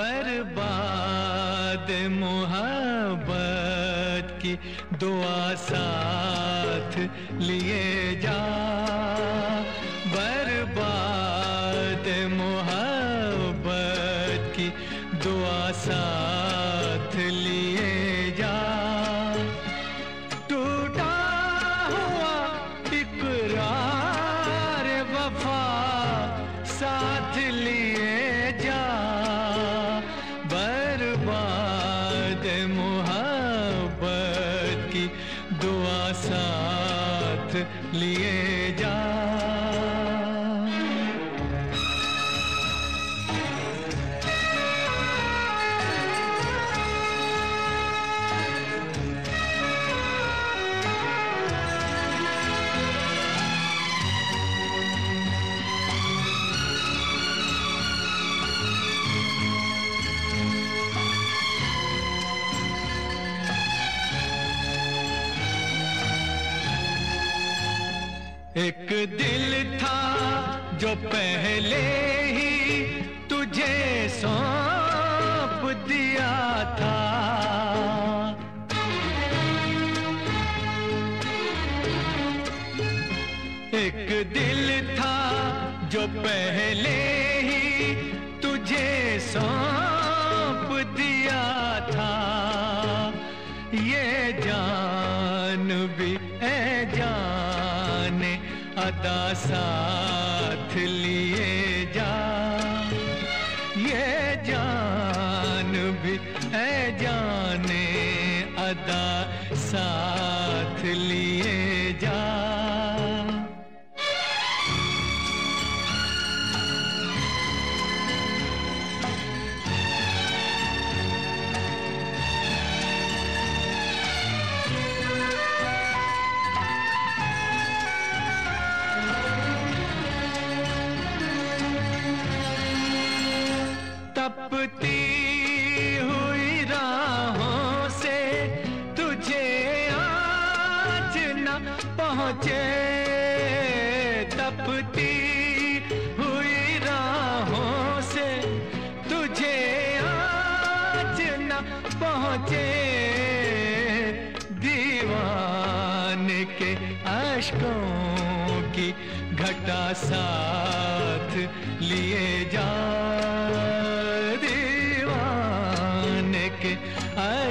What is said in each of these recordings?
बर्बाद मोहब्बत की दुआ साथ लिए जा। लिए जा। दिल था जो पहले ही तुझे सौंप दिया था। एक दिल था जो पहले ही तुझे सौंप दिया था। ये जान भी अदा साथ लिए जा। ये जान भी है जाने अदा साथ लिए तपती हुई राहों से तुझे आज न पहुँचे। तपती हुई राहों से तुझे आज न पहुँचे। दीवान के अशकों की घटा साथ लिए जा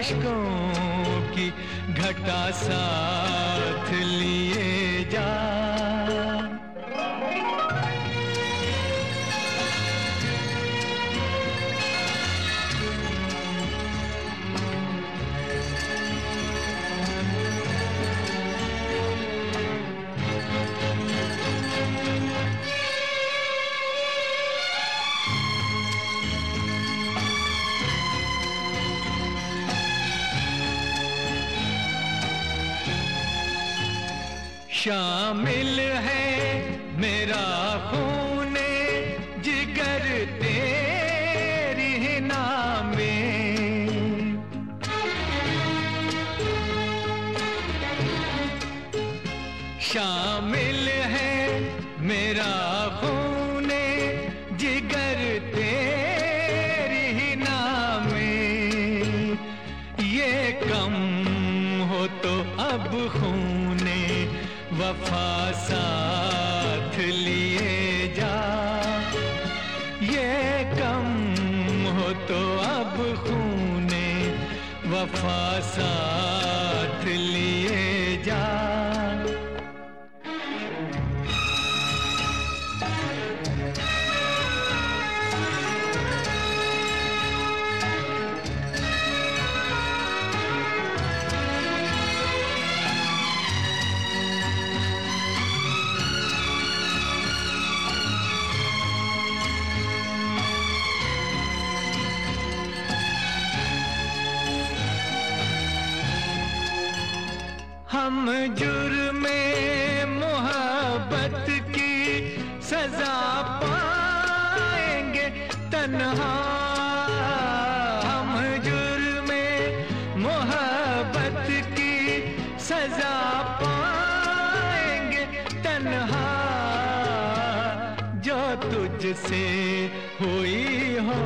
अशकों की घटा साथ लिए जा शामिल है मेरा खून जिगर तेरी नामे। शामिल है मेरा खून जिगर तेरी नामे। ये कम हो तो अब खूने वफा साथ लिए जा। ये कम हो तो अब खूने वफा साथ लिए जा। जो तुझसे हुई हो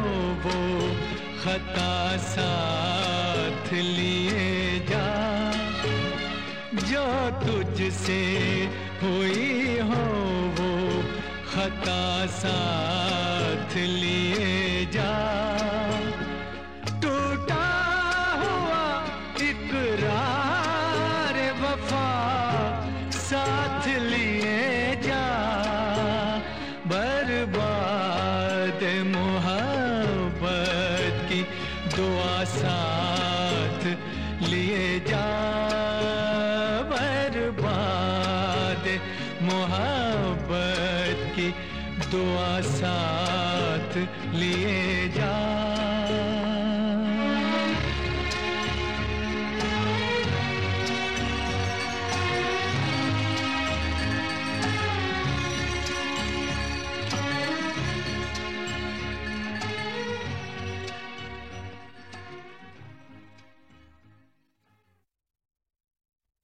वो खता साथ लिए जा। जो तुझसे हुई हो वो खता साथ लिए दुआ साथ लिए जा बर्बाद। मोहब्बत की दुआ साथ लिए जा।